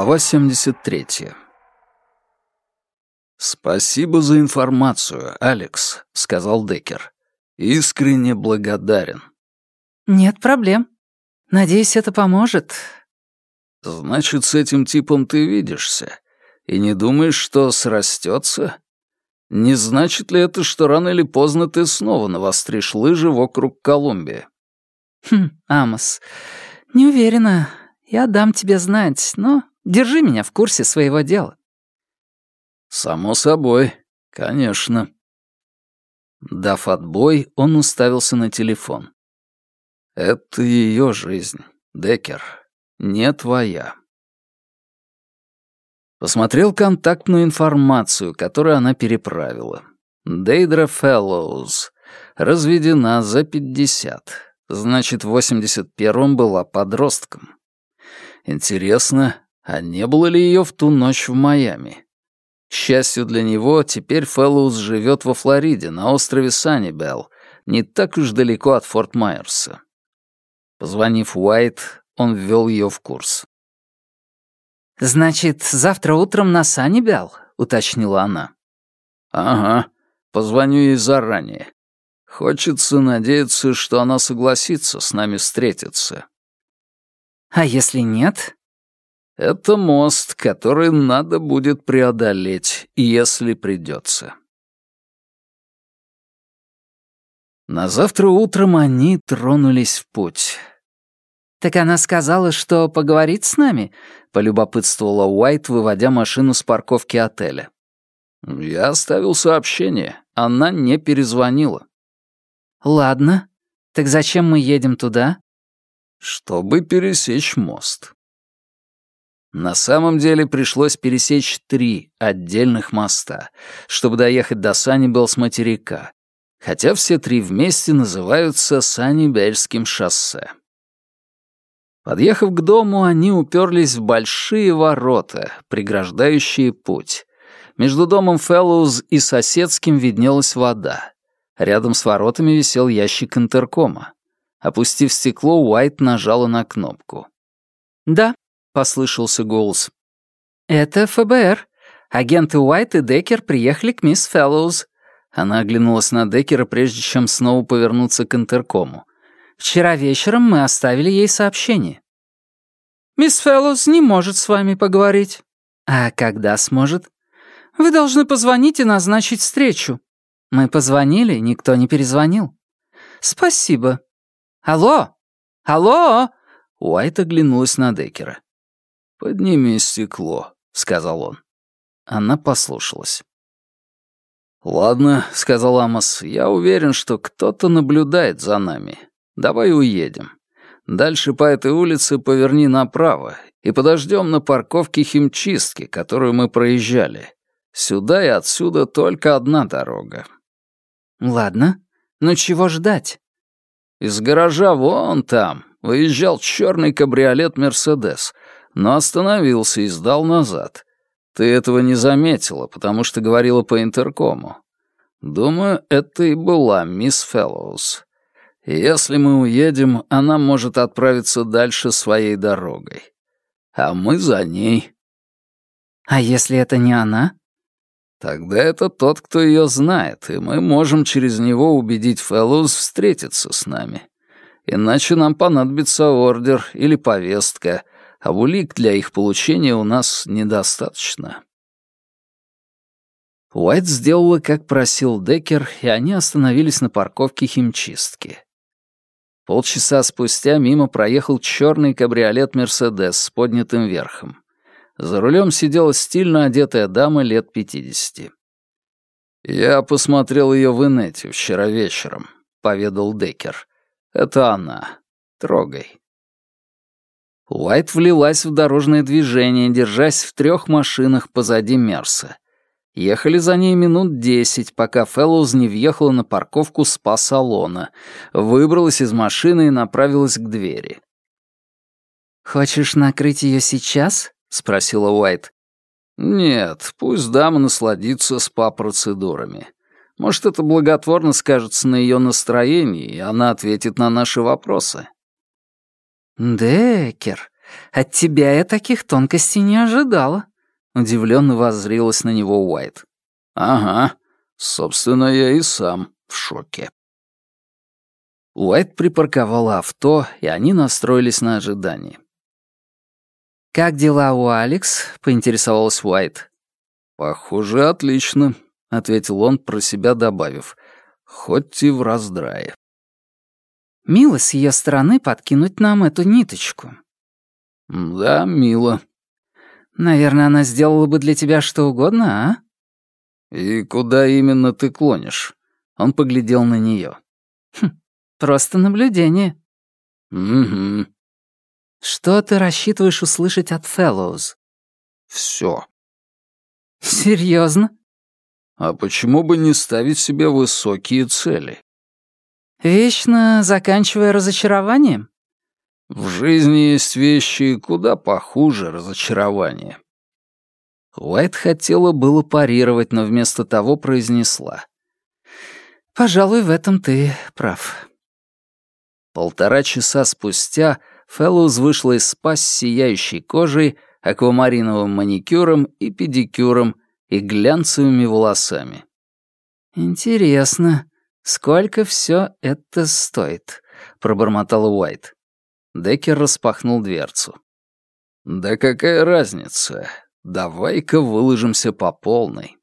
Глава 73. «Спасибо за информацию, Алекс», — сказал Деккер. «Искренне благодарен». «Нет проблем. Надеюсь, это поможет». «Значит, с этим типом ты видишься и не думаешь, что срастется? Не значит ли это, что рано или поздно ты снова навостришь лыжи вокруг Колумбии?» «Хм, Амос, не уверена. Я дам тебе знать, но держи меня в курсе своего дела». «Само собой, конечно». Дав отбой, он уставился на телефон. «Это ее жизнь, Деккер, не твоя». Посмотрел контактную информацию, которую она переправила. Дейдра Фэллоуз. Разведена за пятьдесят. Значит, в 81-м была подростком. Интересно, а не было ли ее в ту ночь в Майами? К счастью для него, теперь Фэллоуз живет во Флориде, на острове Саннибелл, не так уж далеко от Форт Майерса. Позвонив Уайт, он ввел ее в курс. «Значит, завтра утром на Саннибелл?» — уточнила она. «Ага, позвоню ей заранее. Хочется надеяться, что она согласится с нами встретиться». «А если нет?» «Это мост, который надо будет преодолеть, если придется». На завтра утром они тронулись в путь. «Так она сказала, что поговорит с нами?» — полюбопытствовала Уайт, выводя машину с парковки отеля. «Я оставил сообщение. Она не перезвонила». «Ладно. Так зачем мы едем туда?» «Чтобы пересечь мост». На самом деле пришлось пересечь три отдельных моста, чтобы доехать до Саннибелл с материка, хотя все три вместе называются Саннибельским шоссе. Подъехав к дому, они уперлись в большие ворота, преграждающие путь. Между домом Фэллоуз и соседским виднелась вода. Рядом с воротами висел ящик интеркома. Опустив стекло, Уайт нажала на кнопку. «Да», — послышался голос. «Это ФБР. Агенты Уайт и Деккер приехали к мисс Фэллоуз». Она оглянулась на Деккера, прежде чем снова повернуться к интеркому. Вчера вечером мы оставили ей сообщение». «Мисс Фэллоус не может с вами поговорить». «А когда сможет?» «Вы должны позвонить и назначить встречу». «Мы позвонили, никто не перезвонил». «Спасибо». «Алло! Алло!» Уайт оглянулась на Деккера. «Подними стекло», — сказал он. Она послушалась. «Ладно», — сказал Амос, — «я уверен, что кто-то наблюдает за нами. Давай уедем. Дальше по этой улице поверни направо и подождем на парковке химчистки, которую мы проезжали. Сюда и отсюда только одна дорога». «Ладно. Но чего ждать?» «Из гаража вон там выезжал черный кабриолет «Мерседес», но остановился и сдал назад. Ты этого не заметила, потому что говорила по интеркому. Думаю, это и была мисс Фэллоус. Если мы уедем, она может отправиться дальше своей дорогой. А мы за ней. А если это не она? Тогда это тот, кто ее знает, и мы можем через него убедить Фэллоус встретиться с нами. Иначе нам понадобится ордер или повестка, а улик для их получения у нас недостаточно. Уайт сделала, как просил Деккер, и они остановились на парковке химчистки. Полчаса спустя мимо проехал черный кабриолет «Мерседес» с поднятым верхом. За рулем сидела стильно одетая дама лет пятидесяти. «Я посмотрел ее в инете вчера вечером», — поведал Деккер. «Это она. Трогай». Уайт влилась в дорожное движение, держась в трех машинах позади Мерса. Ехали за ней минут десять, пока Фэллоуз не въехала на парковку спа-салона, выбралась из машины и направилась к двери. «Хочешь накрыть ее сейчас?» — спросила Уайт. «Нет, пусть дама насладится спа-процедурами. Может, это благотворно скажется на ее настроении, и она ответит на наши вопросы». «Деккер, От тебя я таких тонкостей не ожидала», — удивленно воззрилась на него Уайт. «Ага, собственно, я и сам в шоке». Уайт припарковал авто, и они настроились на ожидание. «Как дела у Алекс?» — поинтересовалась Уайт. «Похоже, отлично», — ответил он, про себя добавив. «Хоть и в раздрае». «Мило с ее стороны подкинуть нам эту ниточку». «Да, мило». «Наверное, она сделала бы для тебя что угодно, а?» «И куда именно ты клонишь?» Он поглядел на нее. «Хм, просто наблюдение». «Угу». «Что ты рассчитываешь услышать от Фэллоуз?» «Всё». «Серьезно?» «А почему бы не ставить себе высокие цели?» «Вечно заканчивая разочарованием?» «В жизни есть вещи куда похуже разочарования». Уайт хотела было парировать, но вместо того произнесла. «Пожалуй, в этом ты прав». Полтора часа спустя Фэллоуз вышла из спа с сияющей кожей, аквамариновым маникюром и педикюром и глянцевыми волосами. «Интересно, сколько все это стоит?» — пробормотал Уайт. Деккер распахнул дверцу. «Да какая разница? Давай-ка выложимся по полной».